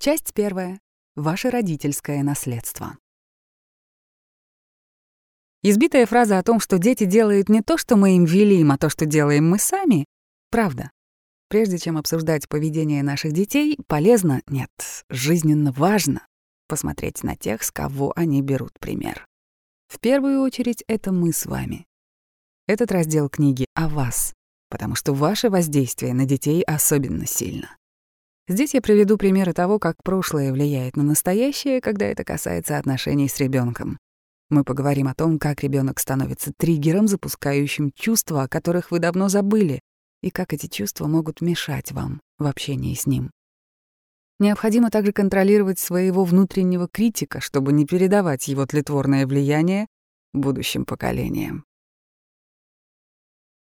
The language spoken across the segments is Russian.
Часть первая. Ваше родительское наследство. Избитая фраза о том, что дети делают не то, что мы им велим, а то, что делаем мы сами, правда. Прежде чем обсуждать поведение наших детей, полезно, нет, жизненно важно посмотреть на тех, с кого они берут пример. В первую очередь это мы с вами. Этот раздел книги о вас, потому что ваше воздействие на детей особенно сильно. Здесь я приведу примеры того, как прошлое влияет на настоящее, когда это касается отношений с ребенком. Мы поговорим о том, как ребенок становится триггером, запускающим чувства, о которых вы давно забыли, и как эти чувства могут мешать вам в общении с ним. Необходимо также контролировать своего внутреннего критика, чтобы не передавать его тлетворное влияние будущим поколениям.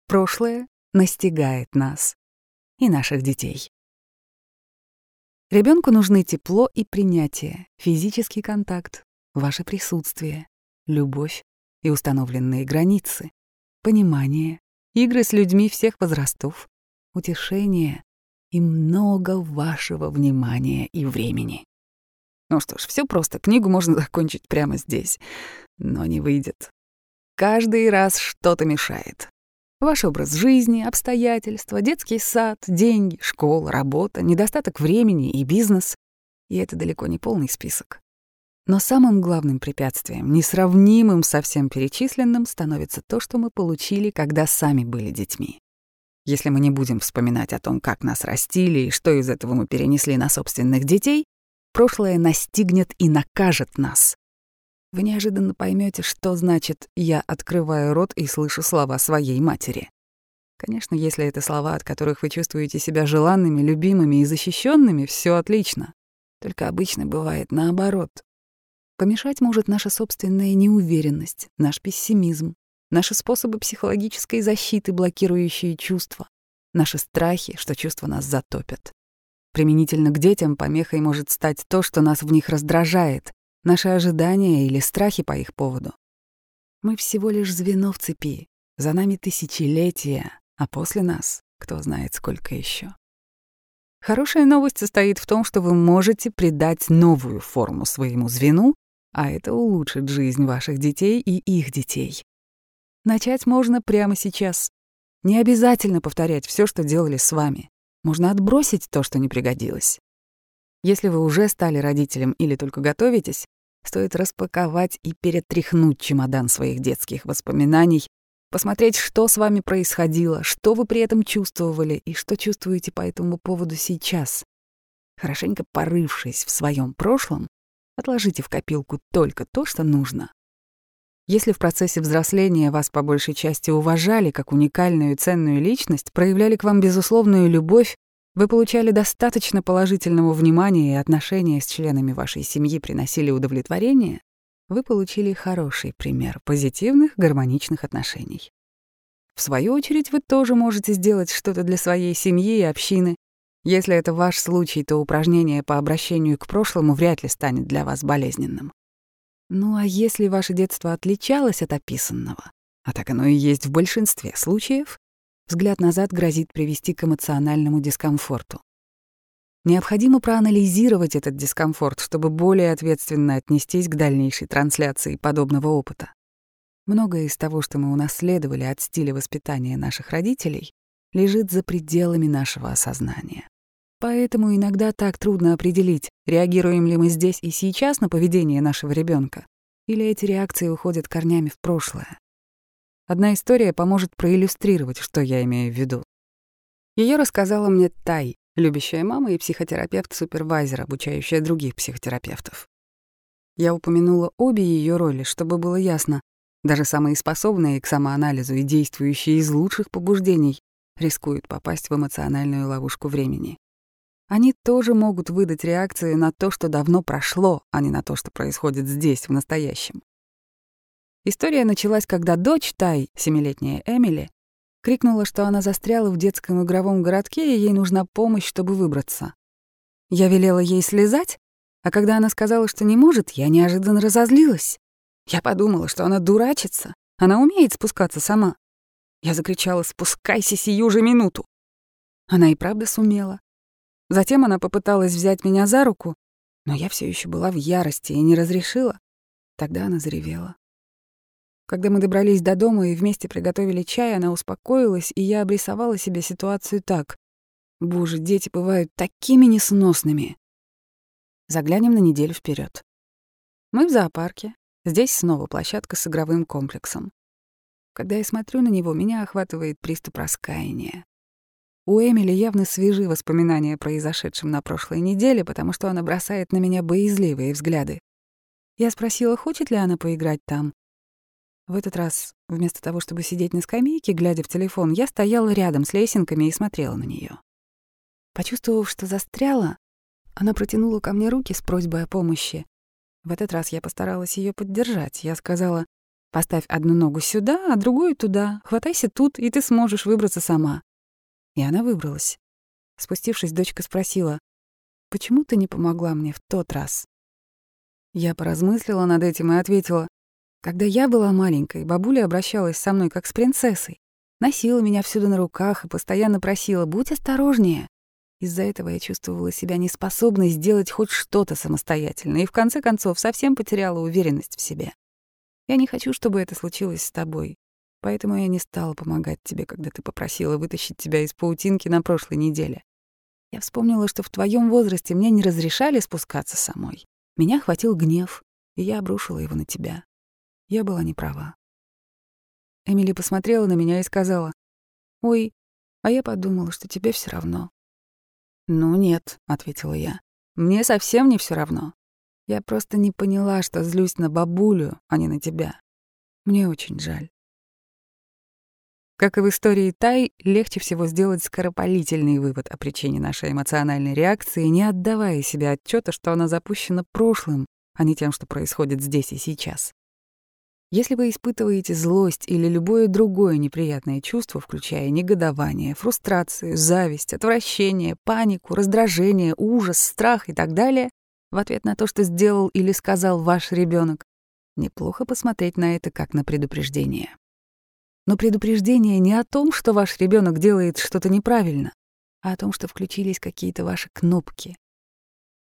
Прошлое настигает нас и наших детей. Ребенку нужны тепло и принятие, физический контакт, ваше присутствие, любовь и установленные границы, понимание, игры с людьми всех возрастов, утешение и много вашего внимания и времени. Ну что ж, все просто, книгу можно закончить прямо здесь, но не выйдет. Каждый раз что-то мешает. Ваш образ жизни, обстоятельства, детский сад, деньги, школа, работа, недостаток времени и бизнес. И это далеко не полный список. Но самым главным препятствием, несравнимым со всем перечисленным, становится то, что мы получили, когда сами были детьми. Если мы не будем вспоминать о том, как нас растили и что из этого мы перенесли на собственных детей, прошлое настигнет и накажет нас, вы неожиданно поймете, что значит «я открываю рот и слышу слова своей матери». Конечно, если это слова, от которых вы чувствуете себя желанными, любимыми и защищенными, все отлично. Только обычно бывает наоборот. Помешать может наша собственная неуверенность, наш пессимизм, наши способы психологической защиты, блокирующие чувства, наши страхи, что чувства нас затопят. Применительно к детям помехой может стать то, что нас в них раздражает, наши ожидания или страхи по их поводу. Мы всего лишь звено в цепи, за нами тысячелетия, а после нас кто знает сколько еще. Хорошая новость состоит в том, что вы можете придать новую форму своему звену, а это улучшит жизнь ваших детей и их детей. Начать можно прямо сейчас. Не обязательно повторять все, что делали с вами. Можно отбросить то, что не пригодилось. Если вы уже стали родителем или только готовитесь, стоит распаковать и перетряхнуть чемодан своих детских воспоминаний, посмотреть, что с вами происходило, что вы при этом чувствовали и что чувствуете по этому поводу сейчас. Хорошенько порывшись в своем прошлом, отложите в копилку только то, что нужно. Если в процессе взросления вас по большей части уважали как уникальную и ценную личность, проявляли к вам безусловную любовь, вы получали достаточно положительного внимания и отношения с членами вашей семьи приносили удовлетворение, вы получили хороший пример позитивных, гармоничных отношений. В свою очередь, вы тоже можете сделать что-то для своей семьи и общины. Если это ваш случай, то упражнение по обращению к прошлому вряд ли станет для вас болезненным. Ну а если ваше детство отличалось от описанного, а так оно и есть в большинстве случаев, взгляд назад грозит привести к эмоциональному дискомфорту. Необходимо проанализировать этот дискомфорт, чтобы более ответственно отнестись к дальнейшей трансляции подобного опыта. Многое из того, что мы унаследовали от стиля воспитания наших родителей, лежит за пределами нашего осознания. Поэтому иногда так трудно определить, реагируем ли мы здесь и сейчас на поведение нашего ребенка, или эти реакции уходят корнями в прошлое. Одна история поможет проиллюстрировать, что я имею в виду. Ее рассказала мне Тай, любящая мама и психотерапевт-супервайзер, обучающая других психотерапевтов. Я упомянула обе ее роли, чтобы было ясно, даже самые способные к самоанализу и действующие из лучших побуждений рискуют попасть в эмоциональную ловушку времени. Они тоже могут выдать реакции на то, что давно прошло, а не на то, что происходит здесь, в настоящем. История началась, когда дочь Тай, семилетняя Эмили, крикнула, что она застряла в детском игровом городке, и ей нужна помощь, чтобы выбраться. Я велела ей слезать, а когда она сказала, что не может, я неожиданно разозлилась. Я подумала, что она дурачится, она умеет спускаться сама. Я закричала «Спускайся сию же минуту!» Она и правда сумела. Затем она попыталась взять меня за руку, но я все еще была в ярости и не разрешила. Тогда она заревела. Когда мы добрались до дома и вместе приготовили чай, она успокоилась, и я обрисовала себе ситуацию так. Боже, дети бывают такими несносными. Заглянем на неделю вперед. Мы в зоопарке. Здесь снова площадка с игровым комплексом. Когда я смотрю на него, меня охватывает приступ раскаяния. У Эмили явно свежи воспоминания о произошедшем на прошлой неделе, потому что она бросает на меня боязливые взгляды. Я спросила, хочет ли она поиграть там. В этот раз, вместо того, чтобы сидеть на скамейке, глядя в телефон, я стояла рядом с лесенками и смотрела на нее. Почувствовав, что застряла, она протянула ко мне руки с просьбой о помощи. В этот раз я постаралась ее поддержать. Я сказала, «Поставь одну ногу сюда, а другую туда. Хватайся тут, и ты сможешь выбраться сама». И она выбралась. Спустившись, дочка спросила, «Почему ты не помогла мне в тот раз?» Я поразмыслила над этим и ответила, «Когда я была маленькой, бабуля обращалась со мной как с принцессой, носила меня всюду на руках и постоянно просила, будь осторожнее». Из-за этого я чувствовала себя неспособной сделать хоть что-то самостоятельно и в конце концов совсем потеряла уверенность в себе. Я не хочу, чтобы это случилось с тобой. Поэтому я не стала помогать тебе, когда ты попросила вытащить тебя из паутинки на прошлой неделе. Я вспомнила, что в твоем возрасте мне не разрешали спускаться самой. Меня хватил гнев, и я обрушила его на тебя. Я была не права. Эмили посмотрела на меня и сказала, «Ой, а я подумала, что тебе все равно». «Ну нет», — ответила я, — «мне совсем не все равно. Я просто не поняла, что злюсь на бабулю, а не на тебя. Мне очень жаль». Как и в истории Тай, легче всего сделать скоропалительный вывод о причине нашей эмоциональной реакции, не отдавая себе отчета, что она запущена прошлым, а не тем, что происходит здесь и сейчас. Если вы испытываете злость или любое другое неприятное чувство, включая негодование, фрустрацию, зависть, отвращение, панику, раздражение, ужас, страх и так далее, в ответ на то, что сделал или сказал ваш ребенок, неплохо посмотреть на это как на предупреждение. Но предупреждение не о том, что ваш ребенок делает что-то неправильно, а о том, что включились какие-то ваши кнопки.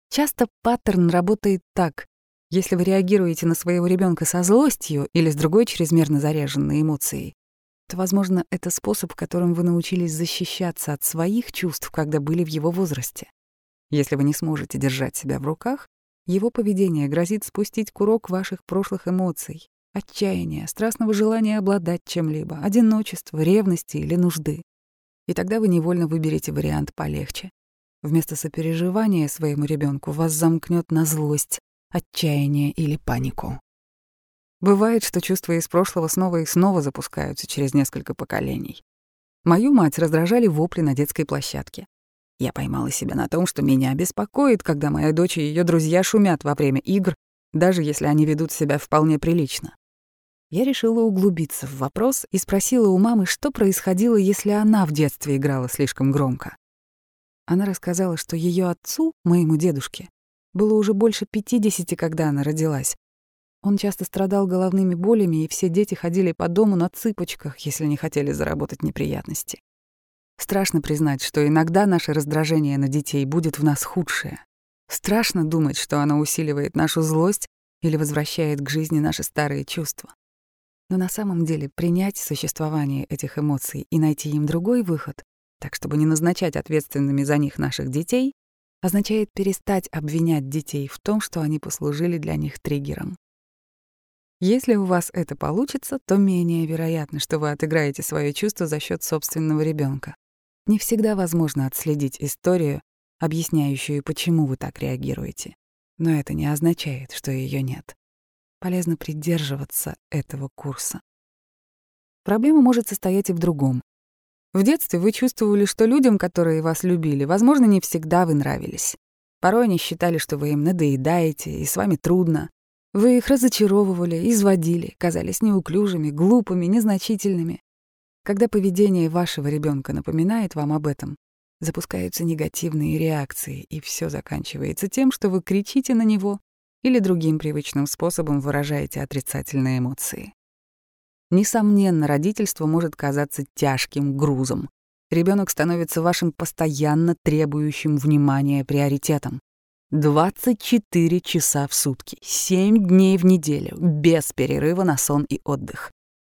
Часто паттерн работает так. Если вы реагируете на своего ребенка со злостью или с другой чрезмерно заряженной эмоцией, то, возможно, это способ, которым вы научились защищаться от своих чувств, когда были в его возрасте. Если вы не сможете держать себя в руках, его поведение грозит спустить курок ваших прошлых эмоций, отчаяния, страстного желания обладать чем-либо, одиночества, ревности или нужды. И тогда вы невольно выберете вариант полегче. Вместо сопереживания своему ребенку вас замкнет на злость, отчаяние или панику. Бывает, что чувства из прошлого снова и снова запускаются через несколько поколений. Мою мать раздражали вопли на детской площадке. Я поймала себя на том, что меня беспокоит, когда моя дочь и ее друзья шумят во время игр, даже если они ведут себя вполне прилично. Я решила углубиться в вопрос и спросила у мамы, что происходило, если она в детстве играла слишком громко. Она рассказала, что ее отцу, моему дедушке, было уже больше 50, когда она родилась. Он часто страдал головными болями, и все дети ходили по дому на цыпочках, если не хотели заработать неприятности. Страшно признать, что иногда наше раздражение на детей будет в нас худшее. Страшно думать, что оно усиливает нашу злость или возвращает к жизни наши старые чувства. Но на самом деле принять существование этих эмоций и найти им другой выход, так чтобы не назначать ответственными за них наших детей, означает перестать обвинять детей в том, что они послужили для них триггером. Если у вас это получится, то менее вероятно, что вы отыграете свое чувство за счет собственного ребенка. Не всегда возможно отследить историю, объясняющую, почему вы так реагируете. Но это не означает, что ее нет полезно придерживаться этого курса. Проблема может состоять и в другом. В детстве вы чувствовали, что людям, которые вас любили, возможно, не всегда вы нравились. Порой они считали, что вы им надоедаете, и с вами трудно. Вы их разочаровывали, изводили, казались неуклюжими, глупыми, незначительными. Когда поведение вашего ребенка напоминает вам об этом, запускаются негативные реакции, и все заканчивается тем, что вы кричите на него или другим привычным способом выражаете отрицательные эмоции. Несомненно, родительство может казаться тяжким грузом. ребенок становится вашим постоянно требующим внимания приоритетом. 24 часа в сутки, 7 дней в неделю, без перерыва на сон и отдых.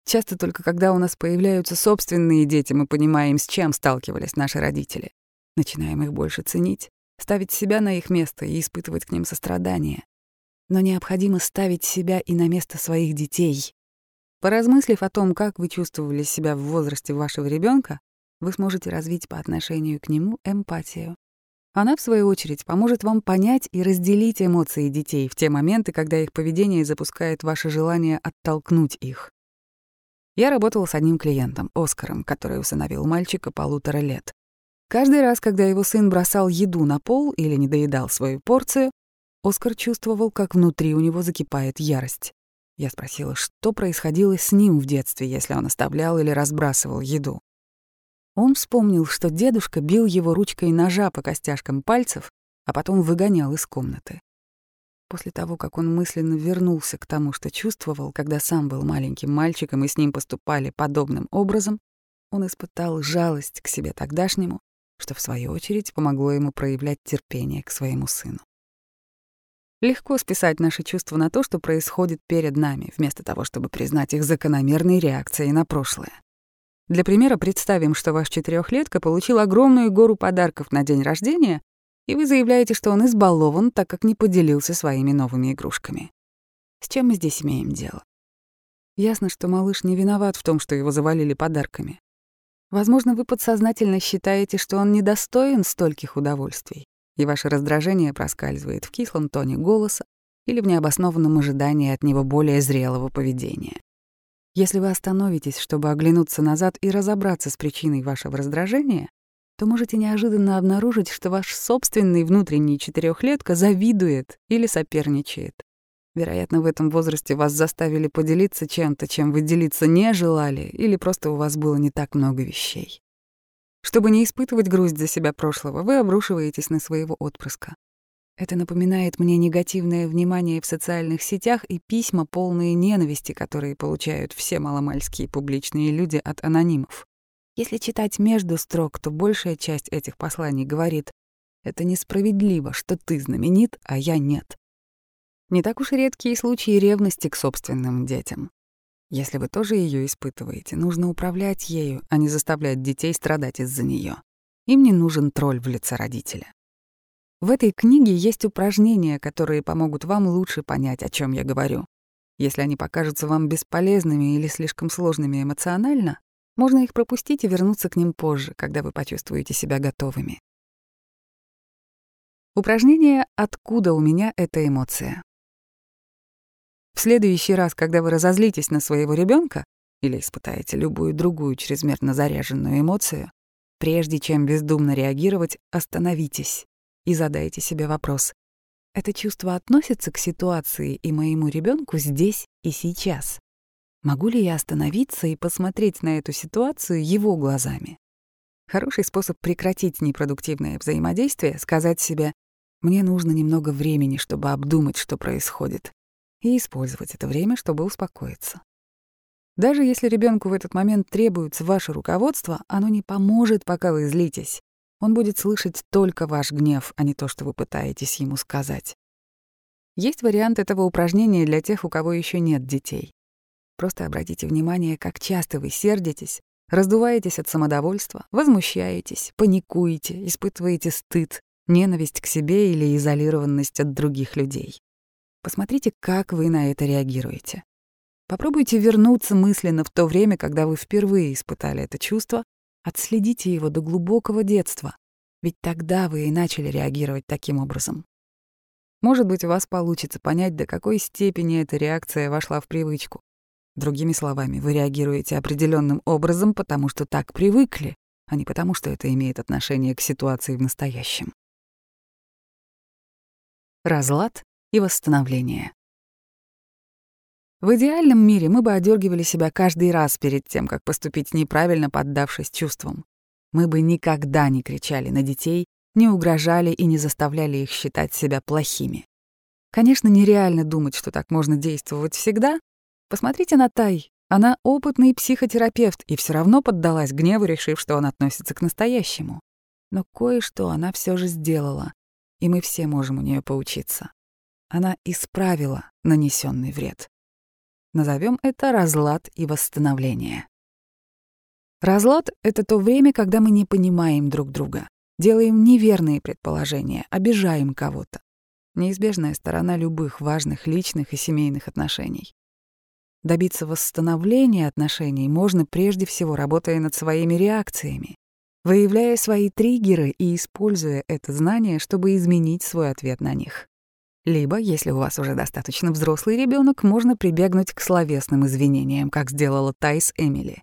Часто только когда у нас появляются собственные дети, мы понимаем, с чем сталкивались наши родители. Начинаем их больше ценить, ставить себя на их место и испытывать к ним сострадание. Но необходимо ставить себя и на место своих детей. Поразмыслив о том, как вы чувствовали себя в возрасте вашего ребенка, вы сможете развить по отношению к нему эмпатию. Она, в свою очередь, поможет вам понять и разделить эмоции детей в те моменты, когда их поведение запускает ваше желание оттолкнуть их. Я работала с одним клиентом, Оскаром, который усыновил мальчика полутора лет. Каждый раз, когда его сын бросал еду на пол или не доедал свою порцию, Оскар чувствовал, как внутри у него закипает ярость. Я спросила, что происходило с ним в детстве, если он оставлял или разбрасывал еду. Он вспомнил, что дедушка бил его ручкой ножа по костяшкам пальцев, а потом выгонял из комнаты. После того, как он мысленно вернулся к тому, что чувствовал, когда сам был маленьким мальчиком и с ним поступали подобным образом, он испытал жалость к себе тогдашнему, что в свою очередь помогло ему проявлять терпение к своему сыну. Легко списать наши чувства на то, что происходит перед нами, вместо того, чтобы признать их закономерной реакцией на прошлое. Для примера представим, что ваш четырехлетка получил огромную гору подарков на день рождения, и вы заявляете, что он избалован, так как не поделился своими новыми игрушками. С чем мы здесь имеем дело? Ясно, что малыш не виноват в том, что его завалили подарками. Возможно, вы подсознательно считаете, что он недостоин стольких удовольствий, и ваше раздражение проскальзывает в кислом тоне голоса или в необоснованном ожидании от него более зрелого поведения. Если вы остановитесь, чтобы оглянуться назад и разобраться с причиной вашего раздражения, то можете неожиданно обнаружить, что ваш собственный внутренний четырехлетка завидует или соперничает. Вероятно, в этом возрасте вас заставили поделиться чем-то, чем вы делиться не желали, или просто у вас было не так много вещей. Чтобы не испытывать грусть за себя прошлого, вы обрушиваетесь на своего отпрыска. Это напоминает мне негативное внимание в социальных сетях и письма, полные ненависти, которые получают все маломальские публичные люди от анонимов. Если читать между строк, то большая часть этих посланий говорит «Это несправедливо, что ты знаменит, а я нет». Не так уж редкие случаи ревности к собственным детям. Если вы тоже ее испытываете, нужно управлять ею, а не заставлять детей страдать из-за нее. Им не нужен тролль в лице родителя. В этой книге есть упражнения, которые помогут вам лучше понять, о чем я говорю. Если они покажутся вам бесполезными или слишком сложными эмоционально, можно их пропустить и вернуться к ним позже, когда вы почувствуете себя готовыми. Упражнение «Откуда у меня эта эмоция?» В следующий раз, когда вы разозлитесь на своего ребенка или испытаете любую другую чрезмерно заряженную эмоцию, прежде чем бездумно реагировать, остановитесь и задайте себе вопрос. Это чувство относится к ситуации и моему ребенку здесь и сейчас? Могу ли я остановиться и посмотреть на эту ситуацию его глазами? Хороший способ прекратить непродуктивное взаимодействие — сказать себе «мне нужно немного времени, чтобы обдумать, что происходит», и использовать это время, чтобы успокоиться. Даже если ребенку в этот момент требуется ваше руководство, оно не поможет, пока вы злитесь. Он будет слышать только ваш гнев, а не то, что вы пытаетесь ему сказать. Есть вариант этого упражнения для тех, у кого еще нет детей. Просто обратите внимание, как часто вы сердитесь, раздуваетесь от самодовольства, возмущаетесь, паникуете, испытываете стыд, ненависть к себе или изолированность от других людей. Посмотрите, как вы на это реагируете. Попробуйте вернуться мысленно в то время, когда вы впервые испытали это чувство, Отследите его до глубокого детства, ведь тогда вы и начали реагировать таким образом. Может быть, у вас получится понять, до какой степени эта реакция вошла в привычку. Другими словами, вы реагируете определенным образом, потому что так привыкли, а не потому, что это имеет отношение к ситуации в настоящем. Разлад и восстановление. В идеальном мире мы бы одергивали себя каждый раз перед тем, как поступить неправильно, поддавшись чувствам. Мы бы никогда не кричали на детей, не угрожали и не заставляли их считать себя плохими. Конечно, нереально думать, что так можно действовать всегда. Посмотрите на Тай. Она опытный психотерапевт и все равно поддалась гневу, решив, что он относится к настоящему. Но кое-что она все же сделала, и мы все можем у нее поучиться. Она исправила нанесенный вред. Назовем это разлад и восстановление. Разлад — это то время, когда мы не понимаем друг друга, делаем неверные предположения, обижаем кого-то. Неизбежная сторона любых важных личных и семейных отношений. Добиться восстановления отношений можно прежде всего работая над своими реакциями, выявляя свои триггеры и используя это знание, чтобы изменить свой ответ на них. Либо, если у вас уже достаточно взрослый ребенок, можно прибегнуть к словесным извинениям, как сделала Тайс Эмили.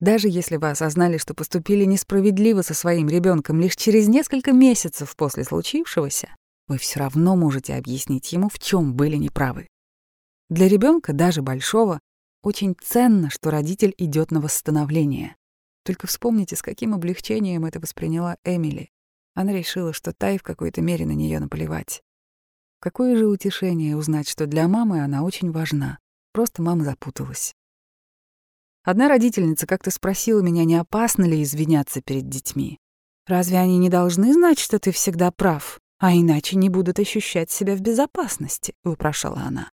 Даже если вы осознали, что поступили несправедливо со своим ребенком лишь через несколько месяцев после случившегося, вы все равно можете объяснить ему, в чем были неправы. Для ребенка, даже большого, очень ценно, что родитель идет на восстановление. Только вспомните, с каким облегчением это восприняла Эмили. Она решила, что Тай в какой-то мере на нее наплевать. Какое же утешение узнать, что для мамы она очень важна. Просто мама запуталась. Одна родительница как-то спросила меня, не опасно ли извиняться перед детьми. «Разве они не должны знать, что ты всегда прав, а иначе не будут ощущать себя в безопасности?» — вопрошала она.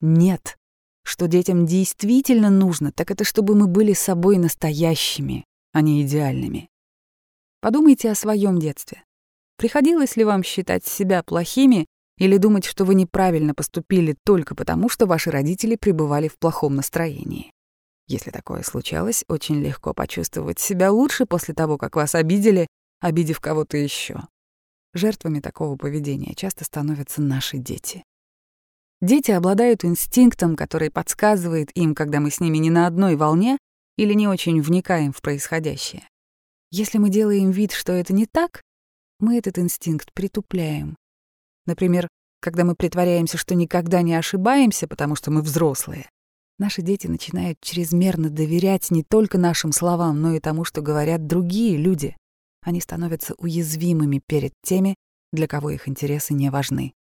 Нет. Что детям действительно нужно, так это чтобы мы были собой настоящими, а не идеальными. Подумайте о своем детстве. Приходилось ли вам считать себя плохими или думать, что вы неправильно поступили только потому, что ваши родители пребывали в плохом настроении? Если такое случалось, очень легко почувствовать себя лучше после того, как вас обидели, обидев кого-то еще. Жертвами такого поведения часто становятся наши дети. Дети обладают инстинктом, который подсказывает им, когда мы с ними не на одной волне или не очень вникаем в происходящее. Если мы делаем вид, что это не так, мы этот инстинкт притупляем. Например, когда мы притворяемся, что никогда не ошибаемся, потому что мы взрослые, наши дети начинают чрезмерно доверять не только нашим словам, но и тому, что говорят другие люди. Они становятся уязвимыми перед теми, для кого их интересы не важны.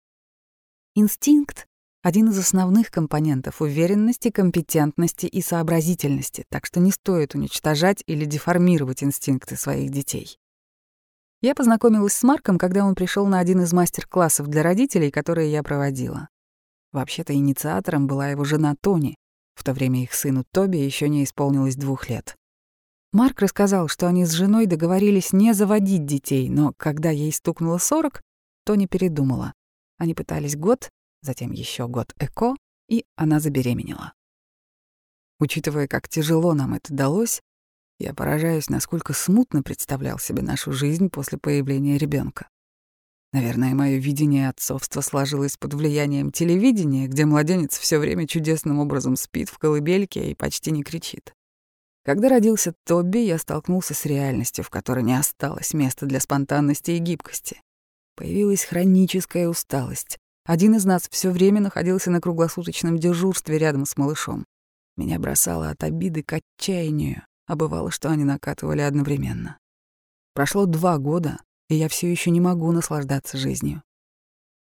Инстинкт один из основных компонентов уверенности, компетентности и сообразительности, так что не стоит уничтожать или деформировать инстинкты своих детей. Я познакомилась с Марком, когда он пришел на один из мастер-классов для родителей, которые я проводила. Вообще-то инициатором была его жена Тони. В то время их сыну Тоби еще не исполнилось двух лет. Марк рассказал, что они с женой договорились не заводить детей, но когда ей стукнуло 40, Тони передумала. Они пытались год, затем еще год ЭКО, и она забеременела. Учитывая, как тяжело нам это далось, я поражаюсь, насколько смутно представлял себе нашу жизнь после появления ребенка. Наверное, мое видение отцовства сложилось под влиянием телевидения, где младенец все время чудесным образом спит в колыбельке и почти не кричит. Когда родился Тобби, я столкнулся с реальностью, в которой не осталось места для спонтанности и гибкости. Появилась хроническая усталость, один из нас все время находился на круглосуточном дежурстве рядом с малышом. Меня бросало от обиды к отчаянию, а бывало, что они накатывали одновременно. Прошло два года, и я все еще не могу наслаждаться жизнью.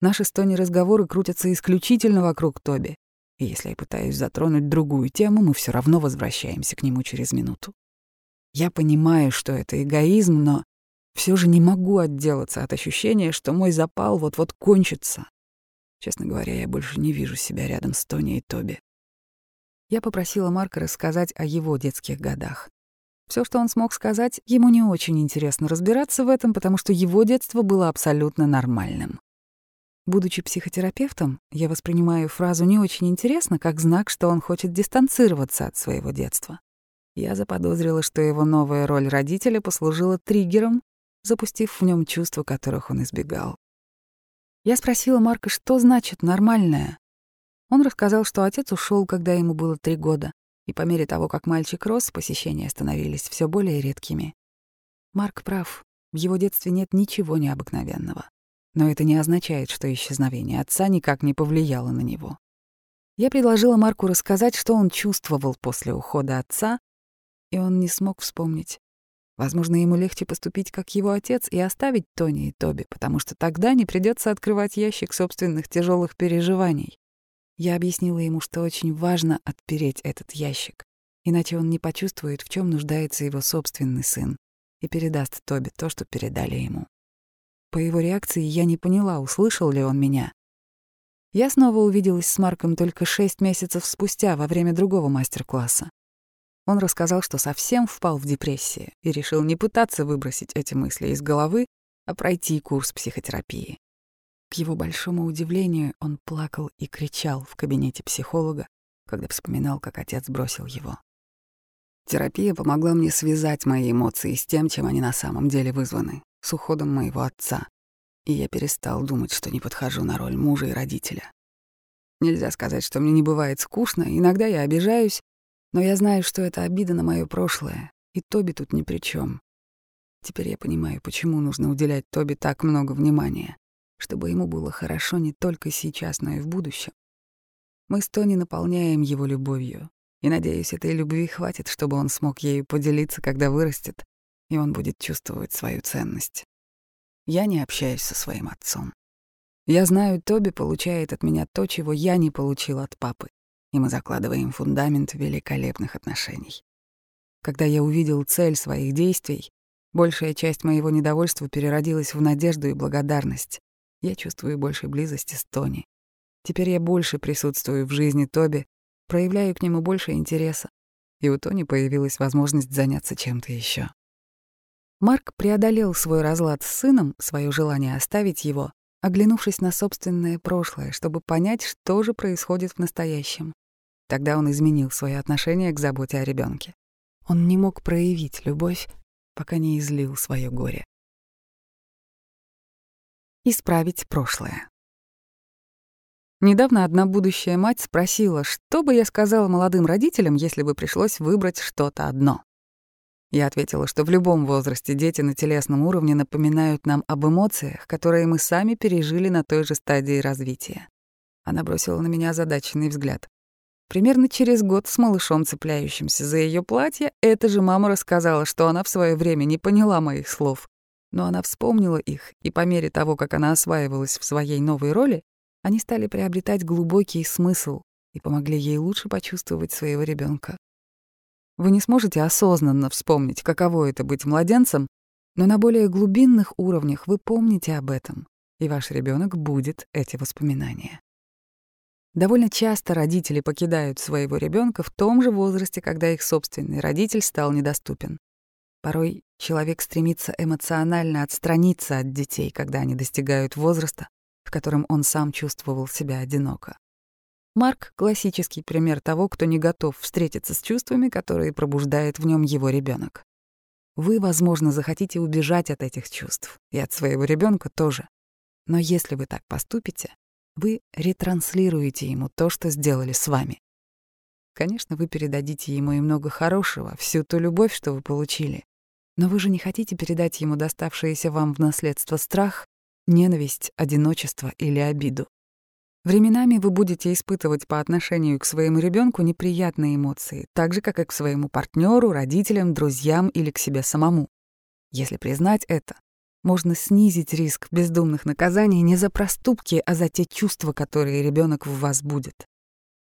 Наши с Тони разговоры крутятся исключительно вокруг Тоби, и если я пытаюсь затронуть другую тему, мы все равно возвращаемся к нему через минуту. Я понимаю, что это эгоизм, но все же не могу отделаться от ощущения, что мой запал вот-вот кончится, Честно говоря, я больше не вижу себя рядом с Тони и Тоби. Я попросила Марка рассказать о его детских годах. Все, что он смог сказать, ему не очень интересно разбираться в этом, потому что его детство было абсолютно нормальным. Будучи психотерапевтом, я воспринимаю фразу «не очень интересно» как знак, что он хочет дистанцироваться от своего детства. Я заподозрила, что его новая роль родителя послужила триггером, запустив в нем чувства, которых он избегал. Я спросила Марка, что значит «нормальное». Он рассказал, что отец ушел, когда ему было три года, и по мере того, как мальчик рос, посещения становились все более редкими. Марк прав, в его детстве нет ничего необыкновенного. Но это не означает, что исчезновение отца никак не повлияло на него. Я предложила Марку рассказать, что он чувствовал после ухода отца, и он не смог вспомнить. Возможно, ему легче поступить как его отец и оставить Тони и Тоби, потому что тогда не придется открывать ящик собственных тяжелых переживаний. Я объяснила ему, что очень важно отпереть этот ящик. Иначе он не почувствует, в чем нуждается его собственный сын, и передаст Тоби то, что передали ему. По его реакции я не поняла, услышал ли он меня. Я снова увиделась с Марком только шесть месяцев спустя, во время другого мастер-класса. Он рассказал, что совсем впал в депрессию и решил не пытаться выбросить эти мысли из головы, а пройти курс психотерапии. К его большому удивлению, он плакал и кричал в кабинете психолога, когда вспоминал, как отец бросил его. Терапия помогла мне связать мои эмоции с тем, чем они на самом деле вызваны, с уходом моего отца. И я перестал думать, что не подхожу на роль мужа и родителя. Нельзя сказать, что мне не бывает скучно, иногда я обижаюсь, но я знаю, что это обида на мое прошлое, и Тоби тут ни при чем. Теперь я понимаю, почему нужно уделять Тоби так много внимания, чтобы ему было хорошо не только сейчас, но и в будущем. Мы с Тони наполняем его любовью, и, надеюсь, этой любви хватит, чтобы он смог ею поделиться, когда вырастет, и он будет чувствовать свою ценность. Я не общаюсь со своим отцом. Я знаю, Тоби получает от меня то, чего я не получил от папы, и мы закладываем фундамент великолепных отношений. Когда я увидел цель своих действий, большая часть моего недовольства переродилась в надежду и благодарность. Я чувствую больше близости с Тони. Теперь я больше присутствую в жизни Тоби, проявляю к нему больше интереса, и у Тони появилась возможность заняться чем-то еще. Марк преодолел свой разлад с сыном, свое желание оставить его, оглянувшись на собственное прошлое, чтобы понять, что же происходит в настоящем. Тогда он изменил свое отношение к заботе о ребенке. Он не мог проявить любовь, пока не излил свое горе. Исправить прошлое. Недавно одна будущая мать спросила, что бы я сказала молодым родителям, если бы пришлось выбрать что-то одно. Я ответила, что в любом возрасте дети на телесном уровне напоминают нам об эмоциях, которые мы сами пережили на той же стадии развития. Она бросила на меня озадаченный взгляд. Примерно через год с малышом, цепляющимся за ее платье, эта же мама рассказала, что она в свое время не поняла моих слов. Но она вспомнила их, и по мере того, как она осваивалась в своей новой роли, они стали приобретать глубокий смысл и помогли ей лучше почувствовать своего ребенка. Вы не сможете осознанно вспомнить, каково это быть младенцем, но на более глубинных уровнях вы помните об этом, и ваш ребенок будет эти воспоминания. Довольно часто родители покидают своего ребенка в том же возрасте, когда их собственный родитель стал недоступен. Порой человек стремится эмоционально отстраниться от детей, когда они достигают возраста, в котором он сам чувствовал себя одиноко. Марк — классический пример того, кто не готов встретиться с чувствами, которые пробуждает в нем его ребенок. Вы, возможно, захотите убежать от этих чувств, и от своего ребенка тоже. Но если вы так поступите, вы ретранслируете ему то, что сделали с вами. Конечно, вы передадите ему и много хорошего, всю ту любовь, что вы получили. Но вы же не хотите передать ему доставшееся вам в наследство страх ненависть, одиночество или обиду. Временами вы будете испытывать по отношению к своему ребенку неприятные эмоции, так же, как и к своему партнеру, родителям, друзьям или к себе самому. Если признать это, можно снизить риск бездумных наказаний не за проступки, а за те чувства, которые ребенок в вас будет.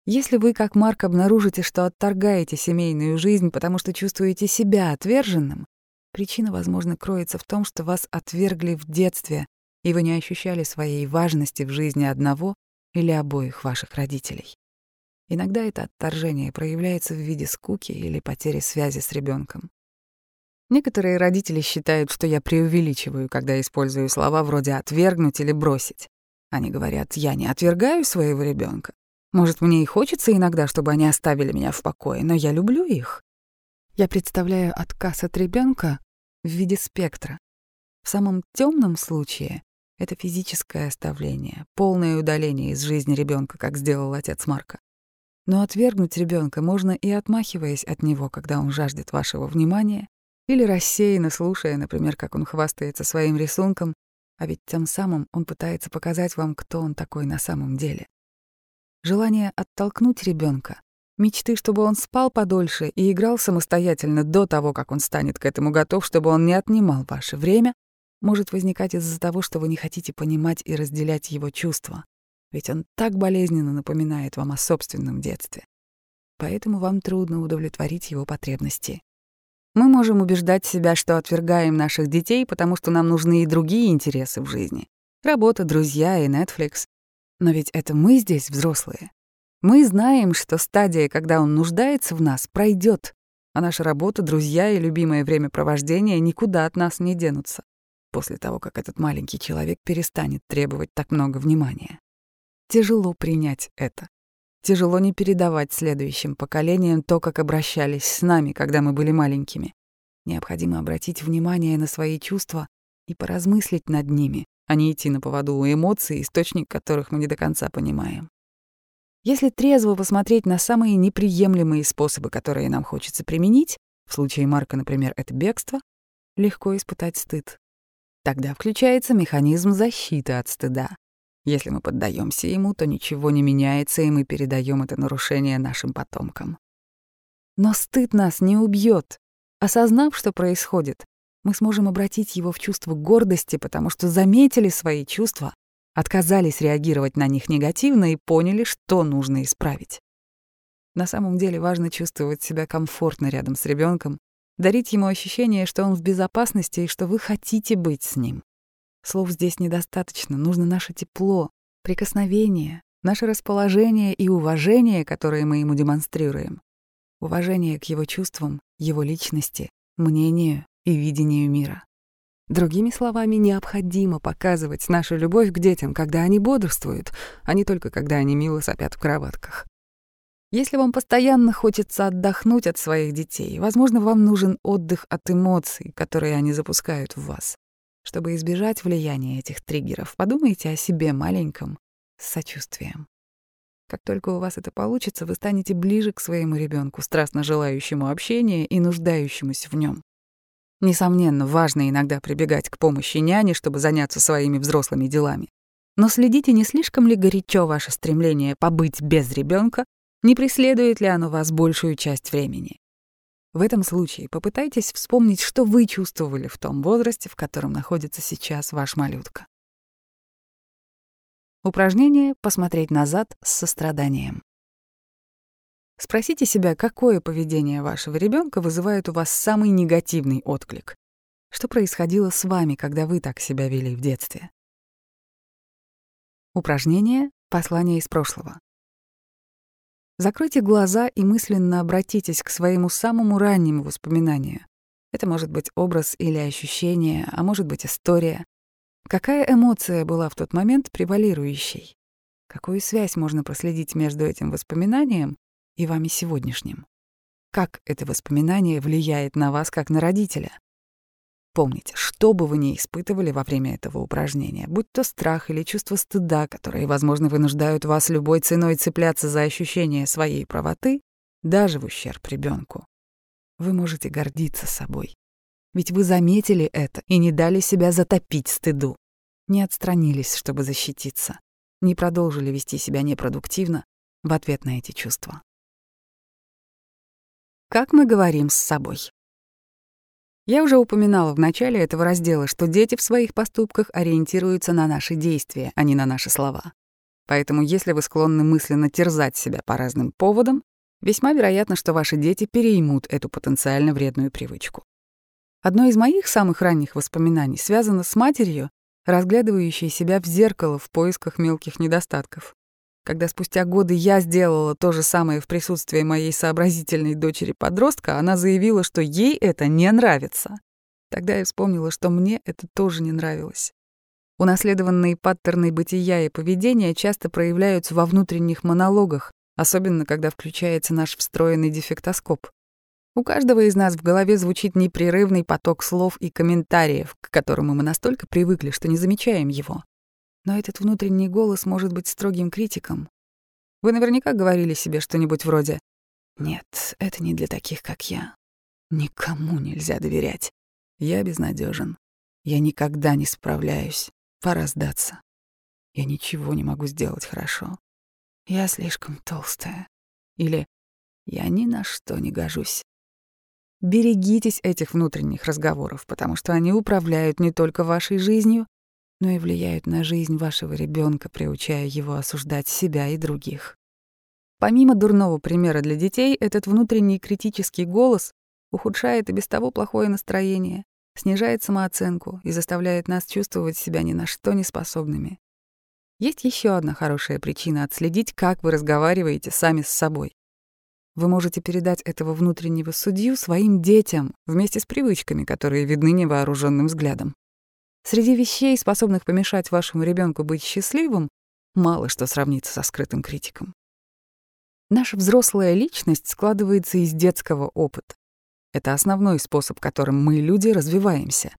Если вы, как Марк, обнаружите, что отторгаете семейную жизнь, потому что чувствуете себя отверженным, причина, возможно, кроется в том, что вас отвергли в детстве, и вы не ощущали своей важности в жизни одного или обоих ваших родителей. Иногда это отторжение проявляется в виде скуки или потери связи с ребенком. Некоторые родители считают, что я преувеличиваю, когда использую слова вроде «отвергнуть» или «бросить». Они говорят, я не отвергаю своего ребенка. Может, мне и хочется иногда, чтобы они оставили меня в покое, но я люблю их. Я представляю отказ от ребенка в виде спектра. В самом темном случае это физическое оставление, полное удаление из жизни ребенка, как сделал отец Марка. Но отвергнуть ребенка можно и отмахиваясь от него, когда он жаждет вашего внимания, или рассеянно слушая, например, как он хвастается своим рисунком, а ведь тем самым он пытается показать вам, кто он такой на самом деле. Желание оттолкнуть ребенка, мечты, чтобы он спал подольше и играл самостоятельно до того, как он станет к этому готов, чтобы он не отнимал ваше время, может возникать из-за того, что вы не хотите понимать и разделять его чувства, ведь он так болезненно напоминает вам о собственном детстве. поэтому вам трудно удовлетворить его потребности. Мы можем убеждать себя, что отвергаем наших детей, потому что нам нужны и другие интересы в жизни. Работа, друзья и Netflix. Но ведь это мы здесь взрослые. Мы знаем, что стадия, когда он нуждается в нас, пройдет, а наша работа, друзья и любимое времяпровождение никуда от нас не денутся после того, как этот маленький человек перестанет требовать так много внимания. Тяжело принять это. Тяжело не передавать следующим поколениям то, как обращались с нами, когда мы были маленькими. Необходимо обратить внимание на свои чувства и поразмыслить над ними, а не идти на поводу у эмоций, источник которых мы не до конца понимаем. Если трезво посмотреть на самые неприемлемые способы, которые нам хочется применить, в случае Марка, например, это бегство, легко испытать стыд. Тогда включается механизм защиты от стыда. Если мы поддаемся ему, то ничего не меняется, и мы передаем это нарушение нашим потомкам. Но стыд нас не убьет. Осознав, что происходит, мы сможем обратить его в чувство гордости, потому что заметили свои чувства, отказались реагировать на них негативно и поняли, что нужно исправить. На самом деле важно чувствовать себя комфортно рядом с ребенком, дарить ему ощущение, что он в безопасности и что вы хотите быть с ним. Слов здесь недостаточно, нужно наше тепло, прикосновение, наше расположение и уважение, которое мы ему демонстрируем. Уважение к его чувствам, его личности, мнению и видению мира. Другими словами, необходимо показывать нашу любовь к детям, когда они бодрствуют, а не только когда они мило сопят в кроватках. Если вам постоянно хочется отдохнуть от своих детей, возможно, вам нужен отдых от эмоций, которые они запускают в вас. Чтобы избежать влияния этих триггеров, подумайте о себе маленьком с сочувствием. Как только у вас это получится, вы станете ближе к своему ребенку, страстно желающему общения и нуждающемуся в нем. Несомненно, важно иногда прибегать к помощи няни, чтобы заняться своими взрослыми делами. Но следите, не слишком ли горячо ваше стремление побыть без ребенка, не преследует ли оно вас большую часть времени. В этом случае попытайтесь вспомнить, что вы чувствовали в том возрасте, в котором находится сейчас ваш малютка. Упражнение «Посмотреть назад с состраданием». Спросите себя, какое поведение вашего ребенка вызывает у вас самый негативный отклик. Что происходило с вами, когда вы так себя вели в детстве? Упражнение «Послание из прошлого». Закройте глаза и мысленно обратитесь к своему самому раннему воспоминанию. Это может быть образ или ощущение, а может быть история. Какая эмоция была в тот момент превалирующей? Какую связь можно проследить между этим воспоминанием и вами сегодняшним? Как это воспоминание влияет на вас как на родителя? Помните, что бы вы ни испытывали во время этого упражнения, будь то страх или чувство стыда, которые, возможно, вынуждают вас любой ценой цепляться за ощущение своей правоты, даже в ущерб ребенку, вы можете гордиться собой. Ведь вы заметили это и не дали себя затопить стыду. Не отстранились, чтобы защититься. Не продолжили вести себя непродуктивно в ответ на эти чувства. Как мы говорим с собой? Я уже упоминала в начале этого раздела, что дети в своих поступках ориентируются на наши действия, а не на наши слова. Поэтому если вы склонны мысленно терзать себя по разным поводам, весьма вероятно, что ваши дети переймут эту потенциально вредную привычку. Одно из моих самых ранних воспоминаний связано с матерью, разглядывающей себя в зеркало в поисках мелких недостатков. Когда спустя годы я сделала то же самое в присутствии моей сообразительной дочери-подростка, она заявила, что ей это не нравится. Тогда я вспомнила, что мне это тоже не нравилось. Унаследованные паттерны бытия и поведения часто проявляются во внутренних монологах, особенно когда включается наш встроенный дефектоскоп. У каждого из нас в голове звучит непрерывный поток слов и комментариев, к которому мы настолько привыкли, что не замечаем его. Но этот внутренний голос может быть строгим критиком. Вы наверняка говорили себе что-нибудь вроде «Нет, это не для таких, как я. Никому нельзя доверять. Я безнадежен. Я никогда не справляюсь. Пора сдаться. Я ничего не могу сделать хорошо. Я слишком толстая. Или я ни на что не гожусь. Берегитесь этих внутренних разговоров, потому что они управляют не только вашей жизнью, но и влияют на жизнь вашего ребенка, приучая его осуждать себя и других. Помимо дурного примера для детей, этот внутренний критический голос ухудшает и без того плохое настроение, снижает самооценку и заставляет нас чувствовать себя ни на что не способными. Есть еще одна хорошая причина отследить, как вы разговариваете сами с собой. Вы можете передать этого внутреннего судью своим детям вместе с привычками, которые видны невооруженным взглядом. Среди вещей, способных помешать вашему ребенку быть счастливым, мало что сравнится со скрытым критиком. Наша взрослая личность складывается из детского опыта. Это основной способ, которым мы, люди, развиваемся,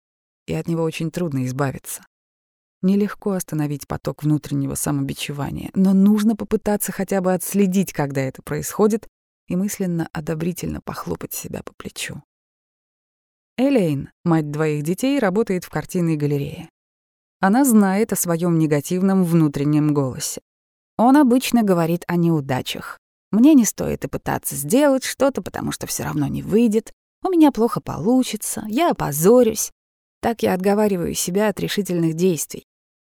и от него очень трудно избавиться. Нелегко остановить поток внутреннего самобичевания, но нужно попытаться хотя бы отследить, когда это происходит, и мысленно одобрительно похлопать себя по плечу. Элейн, мать двоих детей, работает в картинной галерее. Она знает о своем негативном внутреннем голосе. Он обычно говорит о неудачах. Мне не стоит и пытаться сделать что-то, потому что все равно не выйдет. У меня плохо получится, я опозорюсь. Так я отговариваю себя от решительных действий.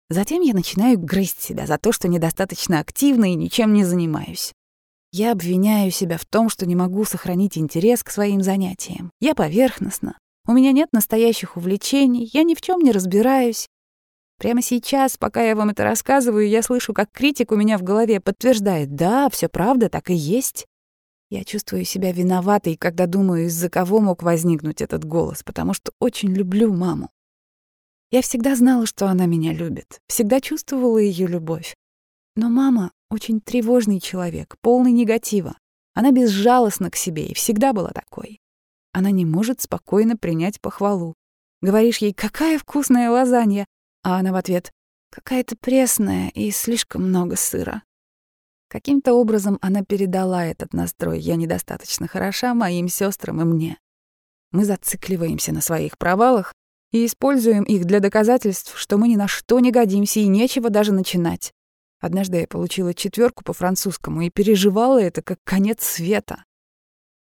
Затем я начинаю грызть себя за то, что недостаточно активна и ничем не занимаюсь. Я обвиняю себя в том, что не могу сохранить интерес к своим занятиям. Я поверхностна. У меня нет настоящих увлечений, я ни в чем не разбираюсь. Прямо сейчас, пока я вам это рассказываю, я слышу, как критик у меня в голове подтверждает, да, все правда, так и есть. Я чувствую себя виноватой, когда думаю, из-за кого мог возникнуть этот голос, потому что очень люблю маму. Я всегда знала, что она меня любит, всегда чувствовала ее любовь. Но мама очень тревожный человек, полный негатива. Она безжалостна к себе и всегда была такой. Она не может спокойно принять похвалу. Говоришь ей «какая вкусная лазанья», а она в ответ «какая-то пресная и слишком много сыра». Каким-то образом она передала этот настрой «я недостаточно хороша» моим сестрам и мне. Мы зацикливаемся на своих провалах и используем их для доказательств, что мы ни на что не годимся и нечего даже начинать. Однажды я получила четверку по французскому и переживала это как конец света.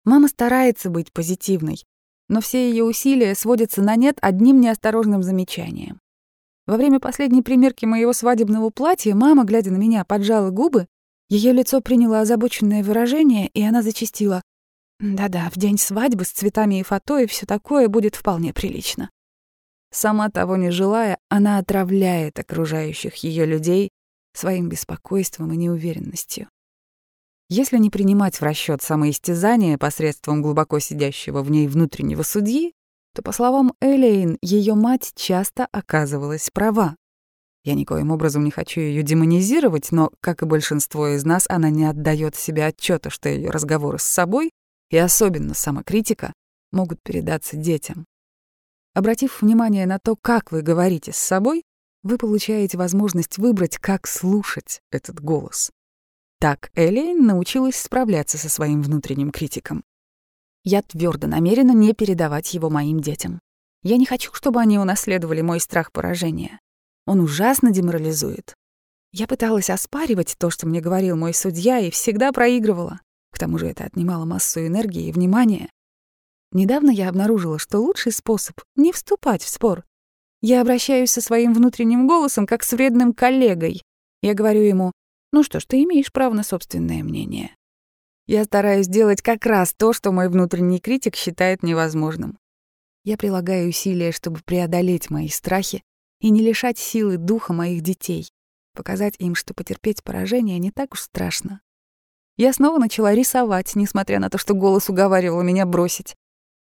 Мама старается быть позитивной, но все ее усилия сводятся на нет одним неосторожным замечанием. Во время последней примерки моего свадебного платья мама, глядя на меня, поджала губы, ее лицо приняло озабоченное выражение, и она зачастила. «Да-да, в день свадьбы с цветами и фото и все такое будет вполне прилично». Сама того не желая, она отравляет окружающих ее людей своим беспокойством и неуверенностью. Если не принимать в расчет самоистязание посредством глубоко сидящего в ней внутреннего судьи, то, по словам Элейн, ее мать часто оказывалась права. Я никоим образом не хочу ее демонизировать, но, как и большинство из нас, она не отдает себе отчета, что ее разговоры с собой, и особенно самокритика, могут передаться детям. Обратив внимание на то, как вы говорите с собой, вы получаете возможность выбрать, как слушать этот голос. Так Элейн научилась справляться со своим внутренним критиком. Я твердо намерена не передавать его моим детям. Я не хочу, чтобы они унаследовали мой страх поражения. Он ужасно деморализует. Я пыталась оспаривать то, что мне говорил мой судья, и всегда проигрывала. К тому же это отнимало массу энергии и внимания. Недавно я обнаружила, что лучший способ — не вступать в спор. Я обращаюсь со своим внутренним голосом, как с вредным коллегой. Я говорю ему, ну что ж, ты имеешь право на собственное мнение. Я стараюсь делать как раз то, что мой внутренний критик считает невозможным. Я прилагаю усилия, чтобы преодолеть мои страхи и не лишать силы духа моих детей, показать им, что потерпеть поражение не так уж страшно. Я снова начала рисовать, несмотря на то, что голос уговаривал меня бросить.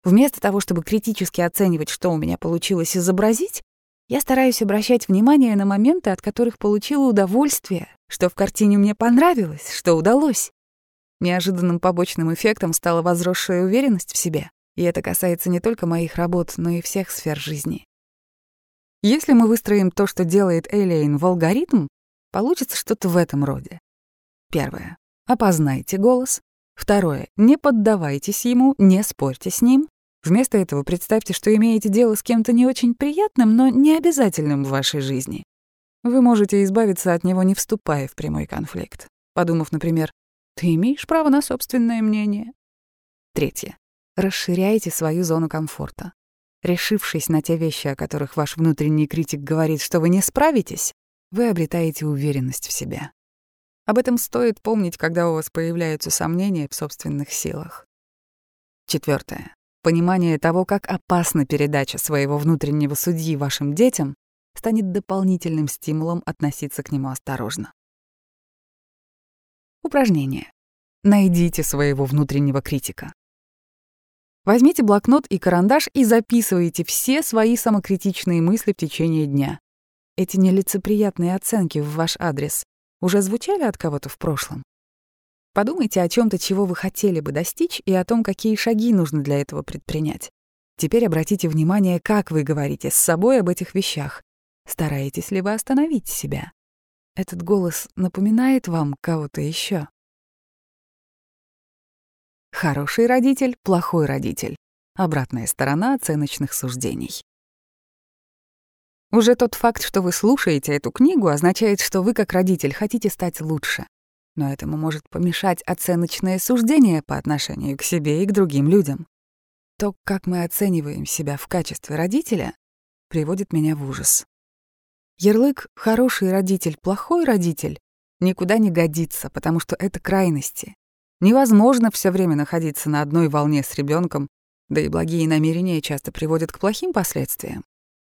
Вместо того, чтобы критически оценивать, что у меня получилось изобразить, я стараюсь обращать внимание на моменты, от которых получила удовольствие, что в картине мне понравилось, что удалось. Неожиданным побочным эффектом стала возросшая уверенность в себе, и это касается не только моих работ, но и всех сфер жизни. Если мы выстроим то, что делает Элейн в алгоритм, получится что-то в этом роде. Первое. Опознайте голос. Второе. Не поддавайтесь ему, не спорьте с ним. Вместо этого представьте, что имеете дело с кем-то не очень приятным, но не обязательным в вашей жизни. Вы можете избавиться от него, не вступая в прямой конфликт, подумав, например, «Ты имеешь право на собственное мнение». Третье. Расширяйте свою зону комфорта. Решившись на те вещи, о которых ваш внутренний критик говорит, что вы не справитесь, вы обретаете уверенность в себе. Об этом стоит помнить, когда у вас появляются сомнения в собственных силах. Четвертое. Понимание того, как опасна передача своего внутреннего судьи вашим детям, станет дополнительным стимулом относиться к нему осторожно. Упражнение. Найдите своего внутреннего критика. Возьмите блокнот и карандаш и записывайте все свои самокритичные мысли в течение дня. Эти нелицеприятные оценки в ваш адрес уже звучали от кого-то в прошлом? Подумайте о чем то чего вы хотели бы достичь, и о том, какие шаги нужно для этого предпринять. Теперь обратите внимание, как вы говорите с собой об этих вещах. Стараетесь ли вы остановить себя? Этот голос напоминает вам кого-то еще. Хороший родитель, плохой родитель. Обратная сторона оценочных суждений. Уже тот факт, что вы слушаете эту книгу, означает, что вы, как родитель, хотите стать лучше. Но этому может помешать оценочное суждение по отношению к себе и к другим людям. То, как мы оцениваем себя в качестве родителя, приводит меня в ужас. Ярлык «хороший родитель, плохой родитель» никуда не годится, потому что это крайности. Невозможно все время находиться на одной волне с ребенком, да и благие намерения часто приводят к плохим последствиям.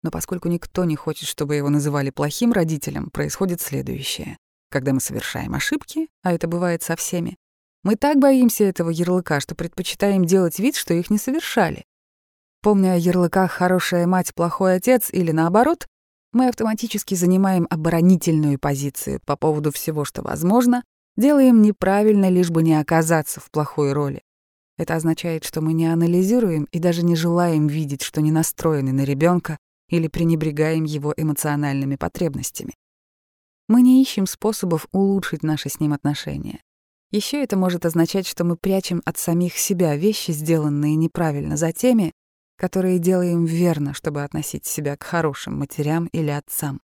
Но поскольку никто не хочет, чтобы его называли плохим родителем, происходит следующее. Когда мы совершаем ошибки, а это бывает со всеми, мы так боимся этого ярлыка, что предпочитаем делать вид, что их не совершали. Помня о ярлыках «хорошая мать, плохой отец» или наоборот, мы автоматически занимаем оборонительную позицию по поводу всего, что возможно, делаем неправильно, лишь бы не оказаться в плохой роли. Это означает, что мы не анализируем и даже не желаем видеть, что не настроены на ребенка или пренебрегаем его эмоциональными потребностями. Мы не ищем способов улучшить наши с ним отношения. Еще это может означать, что мы прячем от самих себя вещи, сделанные неправильно, за теми, которые делаем верно, чтобы относить себя к хорошим матерям или отцам.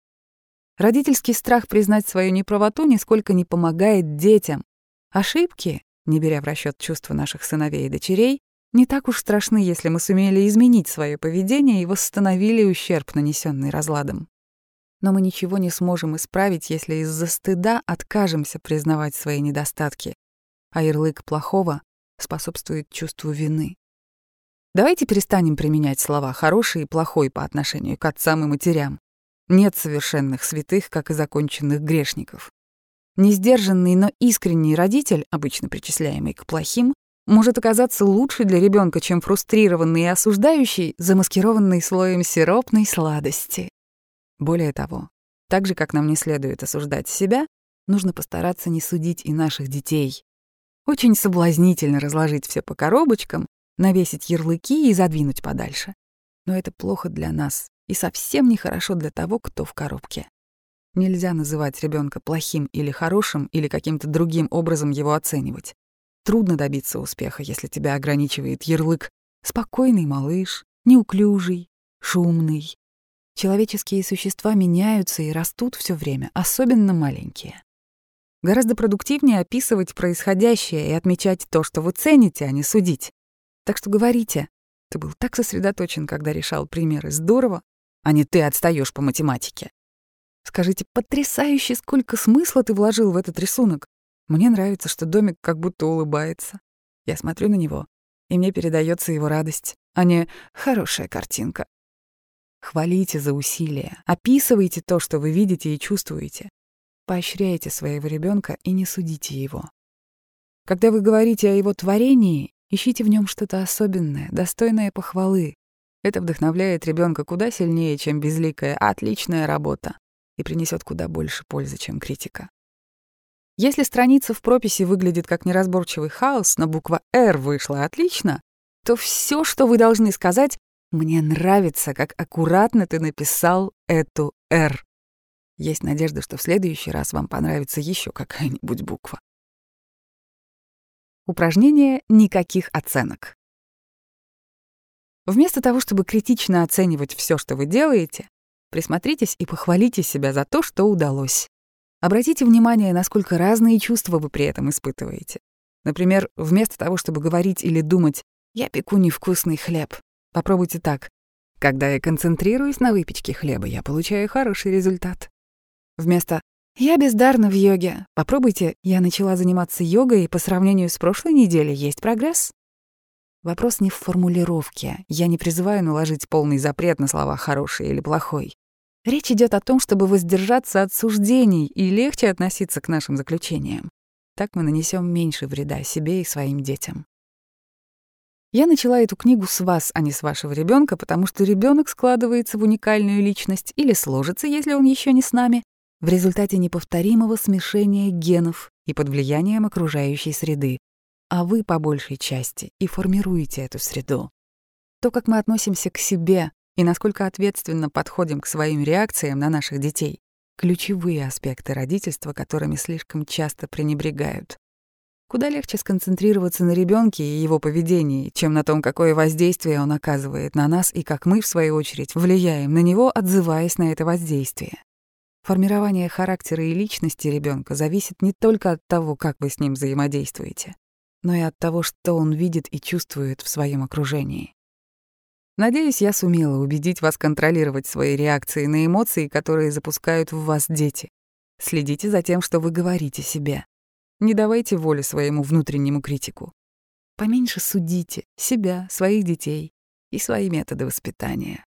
Родительский страх признать свою неправоту нисколько не помогает детям. Ошибки, не беря в расчет чувства наших сыновей и дочерей, не так уж страшны, если мы сумели изменить свое поведение и восстановили ущерб, нанесенный разладом. Но мы ничего не сможем исправить, если из-за стыда откажемся признавать свои недостатки, а ярлык плохого способствует чувству вины. Давайте перестанем применять слова «хороший» и «плохой» по отношению к отцам и матерям. Нет совершенных святых, как и законченных грешников. Несдержанный, но искренний родитель, обычно причисляемый к плохим, может оказаться лучше для ребенка, чем фрустрированный и осуждающий, замаскированный слоем сиропной сладости. Более того, так же, как нам не следует осуждать себя, нужно постараться не судить и наших детей. Очень соблазнительно разложить все по коробочкам навесить ярлыки и задвинуть подальше. Но это плохо для нас и совсем нехорошо для того, кто в коробке. Нельзя называть ребенка плохим или хорошим или каким-то другим образом его оценивать. Трудно добиться успеха, если тебя ограничивает ярлык «спокойный малыш», «неуклюжий», «шумный». Человеческие существа меняются и растут все время, особенно маленькие. Гораздо продуктивнее описывать происходящее и отмечать то, что вы цените, а не судить. Так что говорите. Ты был так сосредоточен, когда решал примеры. Здорово. А не ты отстаешь по математике. Скажите, потрясающе, сколько смысла ты вложил в этот рисунок. Мне нравится, что домик как будто улыбается. Я смотрю на него, и мне передается его радость, а не «хорошая картинка». Хвалите за усилия, описывайте то, что вы видите и чувствуете. Поощряйте своего ребенка и не судите его. Когда вы говорите о его творении, Ищите в нем что-то особенное, достойное похвалы. Это вдохновляет ребенка куда сильнее, чем безликая «отличная работа» и принесет куда больше пользы, чем критика. Если страница в прописи выглядит как неразборчивый хаос, но буква «Р» вышла отлично, то все, что вы должны сказать, «Мне нравится, как аккуратно ты написал эту «Р». Есть надежда, что в следующий раз вам понравится еще какая-нибудь буква. Упражнение «Никаких оценок». Вместо того, чтобы критично оценивать все, что вы делаете, присмотритесь и похвалите себя за то, что удалось. Обратите внимание, насколько разные чувства вы при этом испытываете. Например, вместо того, чтобы говорить или думать «я пеку невкусный хлеб», попробуйте так. Когда я концентрируюсь на выпечке хлеба, я получаю хороший результат. Вместо Я бездарна в йоге. Попробуйте, я начала заниматься йогой, и по сравнению с прошлой неделей есть прогресс. Вопрос не в формулировке. Я не призываю наложить полный запрет на слова «хороший» или «плохой». Речь идет о том, чтобы воздержаться от суждений и легче относиться к нашим заключениям. Так мы нанесем меньше вреда себе и своим детям. Я начала эту книгу с вас, а не с вашего ребенка, потому что ребенок складывается в уникальную личность или сложится, если он еще не с нами, в результате неповторимого смешения генов и под влиянием окружающей среды. А вы, по большей части, и формируете эту среду. То, как мы относимся к себе и насколько ответственно подходим к своим реакциям на наших детей, ключевые аспекты родительства, которыми слишком часто пренебрегают. Куда легче сконцентрироваться на ребенке и его поведении, чем на том, какое воздействие он оказывает на нас и как мы, в свою очередь, влияем на него, отзываясь на это воздействие. Формирование характера и личности ребенка зависит не только от того, как вы с ним взаимодействуете, но и от того, что он видит и чувствует в своем окружении. Надеюсь, я сумела убедить вас контролировать свои реакции на эмоции, которые запускают в вас дети. Следите за тем, что вы говорите себе. Не давайте воли своему внутреннему критику. Поменьше судите себя, своих детей и свои методы воспитания.